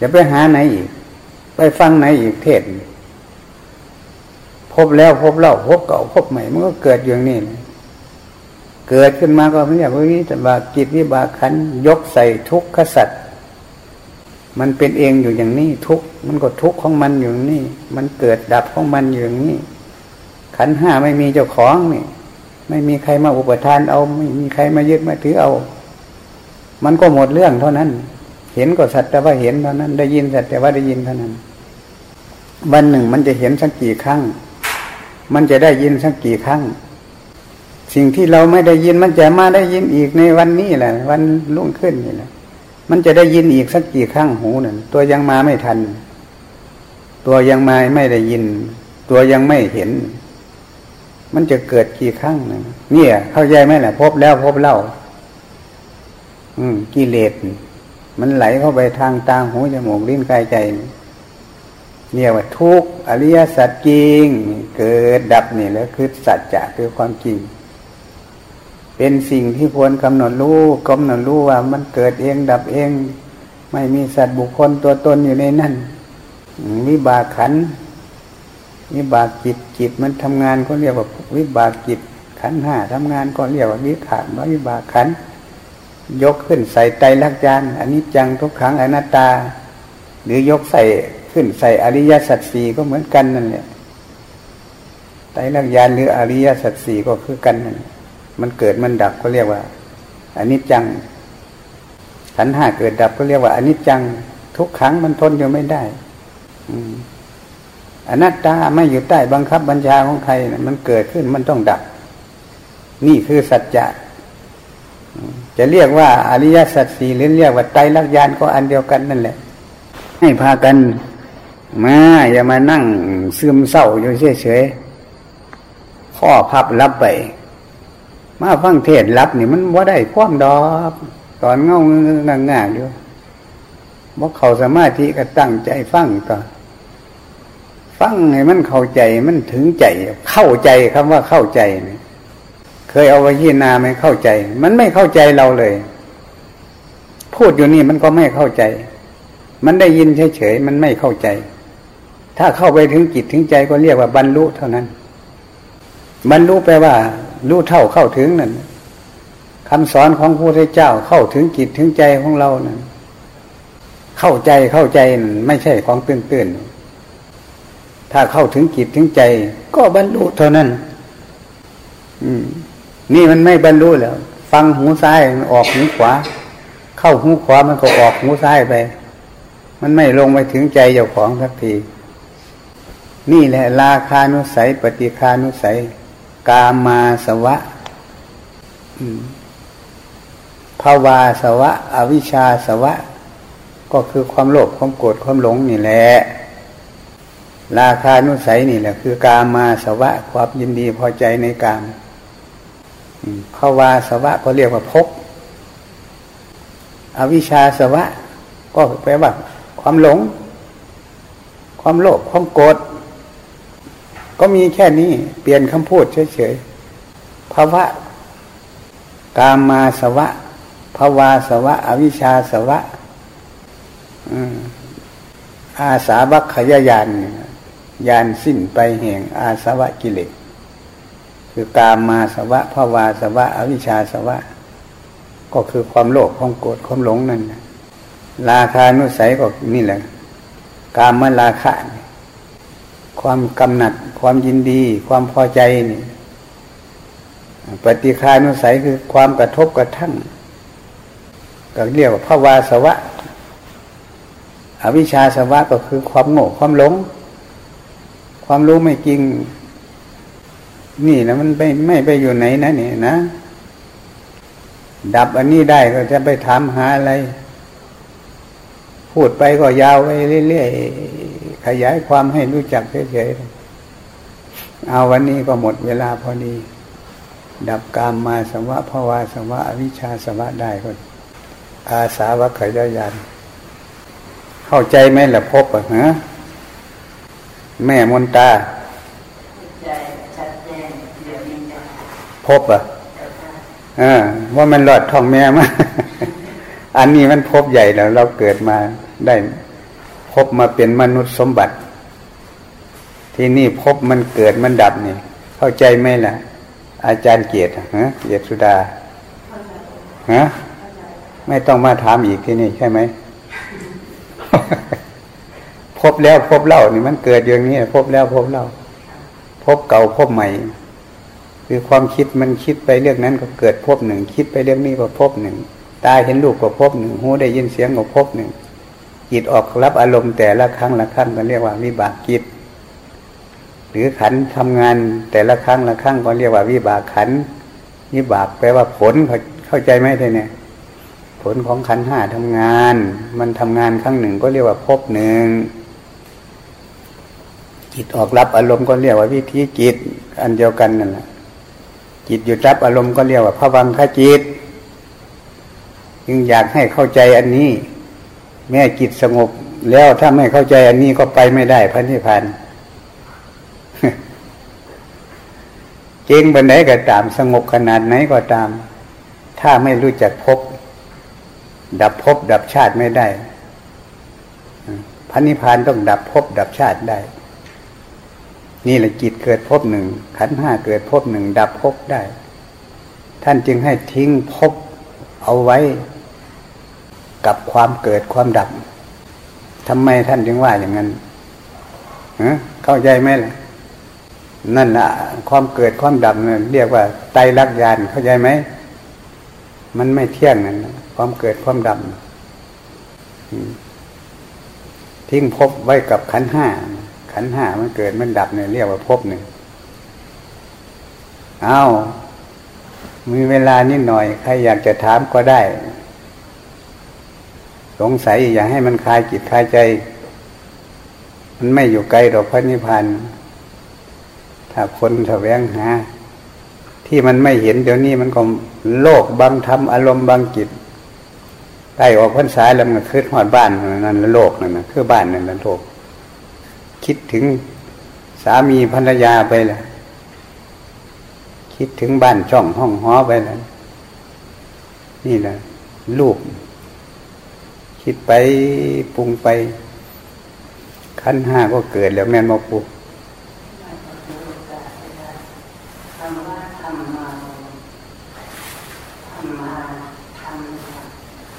จะไปหาไหนอีก ไปฟังไหนอีกเทศ พบแล้วพบเล่าพบเก่าพบใหม่มันก็เกิดอย่างนี้ เกิดขึ้นมาก็ไม่อยากวิแต่ว่ากิจวิบากขันยกใส่ทุกขสัตว์มันเป็นเองอยู่อย่างนี้ทุกมันก็ทุกของมันอยู่นี่ มันเกิดดับของมันอยู่อย่างนี้ ขันห้าไม่มีเจ้าของนี่ไม่มีใครมาอุปทานเอา ไม่มีใครมายึดมาถือเอา มันก็หมดเรื่องเท่านั้น เห็นก็สัตว์แต่ว่าเห็นเท่านั้น ได้ยินสัตว์แต่ว่าได้ยินเท่านั้น วันหนึ่งมันจะเห็นสักกี่ครั้ง มันจะได้ยินสักกี่ครั้ง สิ่งที่เราไม่ได้ยินมันจะมาได้ยินอีกในวันนี้แหละ วันรุ่งขึ้นนี่แหละ มันจะได้ยินอีกสักกี่ครั้งหูนั่นตัวยังมาไม่ทัน ตัวยังมาไม่ได้ยิน ตัวยังไม่เห็น มันจะเกิดกี่ครั้งนะเนี่ย เข้าใจไหมล่ะ พบแล้วพบเล่า อืมกิเลสมันไหลเข้าไปทางตาหูจมูกลิ้นกายใจ เนี่ยว่าทุกอริยสัจจริง เกิดดับนี่แล้วคือสัจจะคือความจริง เป็นสิ่งที่ควรกำหนดรู้กำหนดรู้ว่ามันเกิดเองดับเอง ไม่มีสัตว์บุคคลตัวตนอยู่ในนั่นวิบากขันวิบากจิตจิตมันทำงานก็เรียกว่าวิบากจิตขันห้าทำงานก็เรียกว่าวิขาดวิบากขันยกขึ้นใส่ใจลักจานอันนี้จังทุกขังอนัตตา หรือยกใส่ ขึ้นใส่อริยสัจสี่ก็เหมือนกันนั่นแหละไตรลักษณ์หรืออริยสัจสี่ก็คือกันนั่นมันเกิดมันดับก็เรียกว่าอนนี้จังขันห้าเกิดดับก็เรียกว่าอนนี้จัง ทุกครั้งมันทนอยู่ไม่ได้ อืมอนัตตาไม่อยู่ใต้บังคับบัญชาของใครนะมันเกิดขึ้นมันต้องดับ นี่คือสัจจะจะเรียกว่าอริยสัจสี่หรือเรียกว่าไตรลักษณ์ก็อันเดียวกันนั่นแหละ ให้พากัน มาอย่ามานั่งซึมเศร้าอยู่เฉยๆข้อพับรับไป มาฟังเทศรับนี่มันว่าได้ความดอก ตอนเงาเงงงางอยู่ว่าเขาสมาธิก็ตั้งใจฟังก่อนฟังให้มันเข้าใจมันถึงใจ เข้าใจคำว่าเข้าใจเนี่ยเคยเอาไว้ยีนาไม่เข้าใจ มันไม่เข้าใจเราเลย พูดอยู่นี่มันก็ไม่เข้าใจ มันได้ยินเฉยๆมันไม่เข้าใจ ถ้าเข้าไปถึงจิตถึงใจก็เรียกว่าบรรลุเท่านั้น บรรลุแปลว่ารู้เท่าเข้าถึงนั่นคำสอนของพระพุทธเจ้าเข้าถึงจิตถึงใจของเรานั่นเข้าใจเข้าใจไม่ใช่ของตื้นตื้นถ้าเข้าถึงจิตถึงใจ ก็บรรลุเท่านั้น อืม นี่มันไม่บรรลุแล้ว ฟังหูซ้ายออกหูขวา เข้าหูขวามันก็ออกหูซ้ายไป มันไม่ลงไปถึงใจเจ้าของสักที นี่แหละราคานุสัย ปฏิคานุสัย กามาสวะภาวาสวะ อวิชชาสวะ ก็คือความโลภความโกรธความหลงนี่แหละราคานุสัยนี่แหละ คือกามาสวะ ความยินดีพอใจในกามภาวาสวะก็เรียกว่าภพอวิชชาสวะ ก็แปลว่า ความหลง ความโลภความโกรธ ก็มีแค่นี้เปลี่ยนคำพูดเฉยๆภาวะ กามาสวะภาวาสวะ อวิชชาสวะอาสาวัคขยายานยานสิ้นไปแห่งอาสวะกิเลสคือกามมาสวะภาวาสวะ อวิชชาสวะ ก็คือความโลภความโกรธความหลงนั่นราคานุสัยก็นี่แหละ กามมาราคะ ความกำหนัด ความยินดี ความพอใจนี่ปฏิคานุสัยคือความกระทบกระทั่งก็เรียกว่าภาวาสวะ อวิชชาสวะก็คือความโง่ความหลง ความรู้ไม่จริง นี่นะมันไม่ไม่ไปอยู่ไหนนะนี่นะ ดับอันนี้ได้ก็จะไปถามหาอะไร พูดไปก็ยาวไปเรื่อยๆ ขยายความให้รู้จักเฉยๆเอาวันนี้ก็หมดเวลาพอดี ดับกามมาสวะภาวาสวะอวิชชาสวะได้ก็อาสาวัคยายานเข้าใจไหมล่ะพบอะฮะแม่มนตาพบอะเออว่ามันหลอดทองแม่มาอันนี้มันพบใหญ่แล้ว เราเกิดมาได้ พบมาเป็นมนุษย์สมบัติ ที่นี่พบมันเกิดมันดับนี่เข้าใจไหมล่ะ อาจารย์เกียรติฮะเกียรติสุดาฮะไม่ต้องมาถามอีกที่นี่ใช่ไหมพบแล้วพบเล่านี่มันเกิดอย่างนี้พบแล้วพบเล่า พบเก่าพบใหม่ คือความคิดมันคิดไปเรื่องนั้นก็เกิดพบหนึ่งคิดไปเรื่องนี้ก็พบหนึ่งตาเห็นรูปก็พบหนึ่งหูได้ยินเสียงก็พบหนึ่ง จิตออกรับอารมณ์แต่ละครั้งละครั้งก็เรียกว่าวิบากจิต หรือขันทำงานแต่ละครั้งละครั้งก็เรียกว่าวิบากขันวิบากแปลว่าผลเข้าใจไหมท่านเนี่ย ผลของขันห้าทำงาน มันทำงานครั้งหนึ่งก็เรียกว่าพบหนึ่งจิตออกรับอารมณ์ก็เรียกว่าวิธีจิต อันเดียวกันนั่นแหละจิตหยุดรับอารมณ์ก็เรียกว่าพระวังคจิต จึงอยากให้เข้าใจอันนี้ แม่จิตสงบ แล้วถ้าไม่เข้าใจอันนี้ก็ไปไม่ได้พันธิพันเจงบันไดก็ตามสงบขนาดไหนก็ตาม ถ้าไม่รู้จักพบ ดับภพดับชาติไม่ได้พันนิพานต้องดับภพดับชาติได้ นี่แหละจิตเกิดภพหนึ่งขันห้าเกิดภพหนึ่งดับภพได้ ท่านจึงให้ทิ้งภพเอาไว้ กับความเกิดความดับทำไมท่านจึงว่าอย่างนั้นเข้าใจไหมล่ะนั่นแหละความเกิดความดับเนี่ยเรียกว่าไตรลักษณ์ญาณเข้าใจไหมมันไม่เที่ยงนั่นความเกิดความดับทิ้งพบไว้กับขันห้าขันห้ามันเกิดมันดับเนี่ยเรียกว่าพบหนึ่งเอามีเวลานิดหน่อย ใครอยากจะถามก็ได้ สงสัยอย่าให้มันคลายจิตคลายใจ มันไม่อยู่ไกลดอกพระนิพพานถ้าคนแสวงหาที่มันไม่เห็นเดี๋ยวนี้มันก็โลกบางธรรมอารมณ์บางจิตใกล้ออกพรรษาแล้วมันคืดหอดบ้านนั่นโลกนั่นนะคือบ้านนั่นนั่นโลกคิดถึงสามีภรรยาไปละคิดถึงบ้านช่องห้องหอไปแล้วนี่แหละลูก คิดไปปรุงไป ขั้นห้าก็เกิดแล้วแม่นมาปุก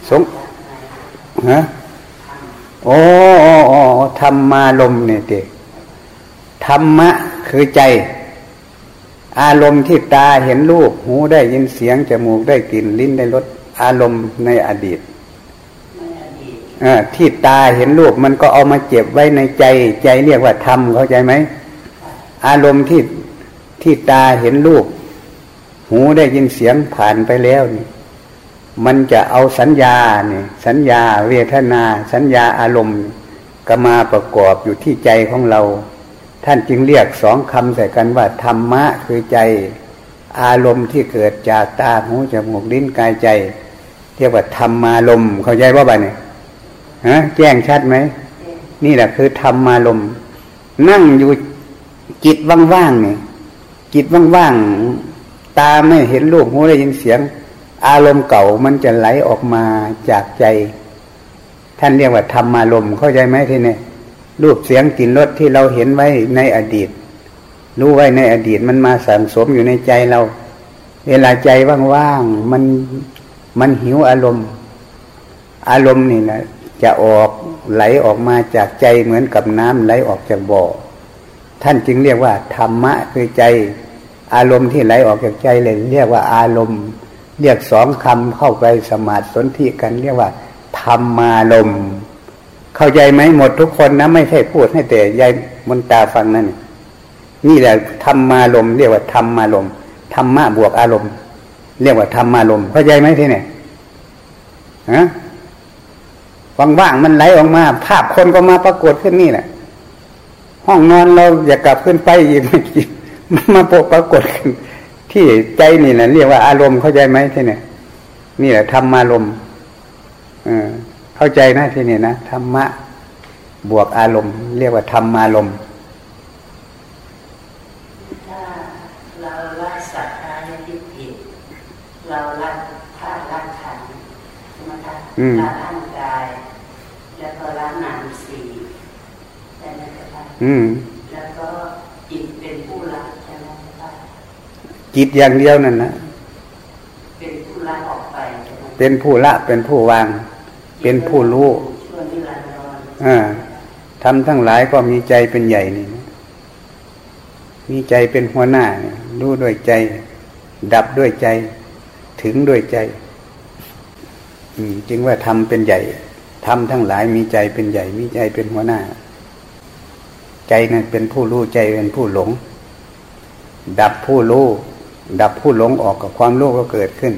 สงฮะโอ้โอ้ธรรมาลมเนี่ยเด็กธรรมะคือใจ อารมณ์ที่ตาเห็นรูป หูได้ยินเสียง จมูกได้กลิ่น ลิ้นได้รส อารมณ์ในอดีต ที่ตาเห็นรูปมันก็เอามาเจ็บไว้ในใจ ใจเรียกว่าธรรมเข้าใจไหมอารมณ์ที่ที่ตาเห็นรูป หูได้ยินเสียงผ่านไปแล้วนี่มันจะเอาสัญญาเนี่ยสัญญาเวทนา สัญญาอารมณ์ก็มาประกอบอยู่ที่ใจของเรา ท่านจึงเรียกสองคำใส่กันว่าธรรมะคือใจ อารมณ์ที่เกิดจากตาหูจมูกลิ้นกายใจเรียกว่าธรรมารมเข้าใจว่าบ้าเนี่ย ฮะแจ้งชัดไหม นี่แหละคือธรรมารมนั่งอยู่จิตว่างๆเนี่ยจิตว่างๆ ตาไม่เห็นรูปหูได้ยินเสียง อารมณ์เก่ามันจะไหลออกมาจากใจ ท่านเรียกว่าธรรมารมเข้าใจไหมทีนี้รูปเสียงกลิ่นรสที่เราเห็นไว้ในอดีต รู้ไว้ในอดีตมันมาสังสมอยู่ในใจเรา เวลาใจว่างๆมันมันหิวอารมณ์ อารมณ์นี่นะ จะออกไหลออกมาจากใจเหมือนกับน้ำไหลออกจากบ่อ ท่านจึงเรียกว่า ธรรมะคือใจ อารมณ์ที่ไหลออกจากใจเลย เรียกว่าอารมณ์ เรียกสองคำเข้าไปสมาธิสนธิกัน เรียกว่า ธรรมารมณ์เข้าใจไหมหมดทุกคนนะไม่ใช่พูดให้แต่ยายมนตาฟังนั่นนี่แหละธรรมารมณ์เรียกว่าธรรมารมณ์ธรรมะบวกอารมณ์ เรียกว่าธรรมารมณ์เข้าใจไหมที่เนี่ยฮะ ว่างๆมันไหลออกมา ภาพคนก็มาปรากฏขึ้นนี่แหละห้องนอนเราอยากกลับขึ้นไปอีกไม่กี่มาปรากฏขึ้นที่ใจนี่แหละเรียกว่าอารมณ์เข้าใจไหมที่เนี่ย นี่แหละธรรมารมณ์เข้าใจนะที่นี่นะธรรมะบวกอารมณ์ เรียกว่าธรรมารมณ์ถ้า คะแล้วก็จิตเป็นผู้ละใช่ไหมคะจิตอย่างเดียวนั่นนะเป็นผู้ละออกไป เป็นผู้ละเป็นผู้วาง เป็นผู้รู้ทำทั้งหลายก็มีใจเป็นใหญ่นี่มีใจเป็นหัวหน้ารู้ด้วยใจ ดับด้วยใจ ถึงด้วยใจจึงว่าทำเป็นใหญ่ทำทั้งหลายมีใจเป็นใหญ่ มีใจเป็นหัวหน้า ใจนั้นเป็นผู้รู้ใจเป็นผู้หลง ดับผู้รู้ดับผู้หลงออกกับความรู้ก็เกิดขึ้น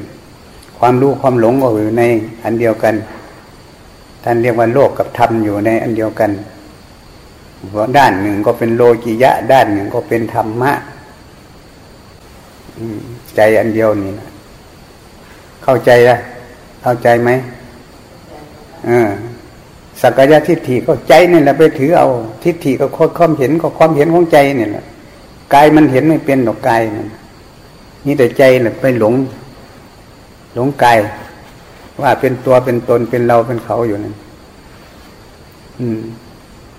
ความรู้ความหลงก็อยู่ในอันเดียวกัน ท่านเรียกว่าโลกกับธรรมอยู่ในอันเดียวกันด้านหนึ่งก็เป็นโลกิยะ ด้านหนึ่งก็เป็นธรรมะใจอันเดียวนี่นะเข้าใจละเข้าใจไหมเออ สักกายทิฏฐิก็ใจนี่แหละไปถือเอาทิฏฐิก็ความเห็นก็ความเห็นของใจนี่แหละกายมันเห็นไม่เป็นหรอกกายนี่นี่แต่ใจแหละไปหลง หลงกายว่าเป็นตัวเป็นตนเป็นเราเป็นเขาอยู่นั่น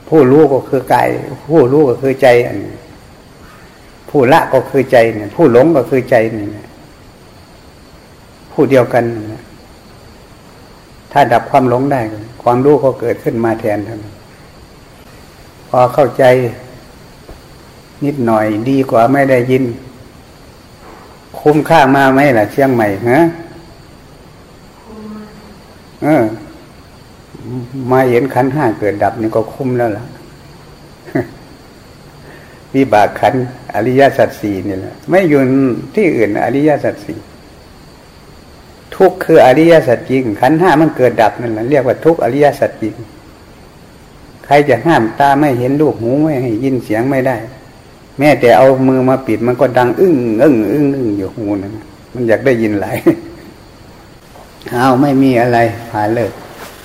ผู้รู้ก็คือกาย ผู้รู้ก็คือใจอันผู้ละก็คือใจเนี่ย ผู้หลงก็คือใจนี่ผู้เดียวกันนะถ้าดับความหลงได้ ความรู้ก็เกิดขึ้นมาแทนทั้งพอเข้าใจ นิดหน่อยดีกว่าไม่ได้ยิน คุ้มค่ามาไหมล่ะ เชียงใหม่ฮะเออ มาเห็นขันห้าเกิดดับนี่ก็คุ้มแล้วล่ะวิบากขันอริยสัจสี่นี่แหละไม่อยู่ที่อื่น อริยสัจสี่ ทุกคืออริยสัจจริง ขันห้ามันเกิดดับนั่นแหละเรียกว่าทุกอริยสัจจริง ใครจะห้ามตาไม่เห็นลูกหูไม่ให้ยินเสียงไม่ได้ แม้แต่เอามือมาปิดมันก็ดังอึ้งอึ้งอึ้งอึ้งอยู่หูนั่นมันอยากได้ยินหลายเอาไม่มีอะไรพาเลิก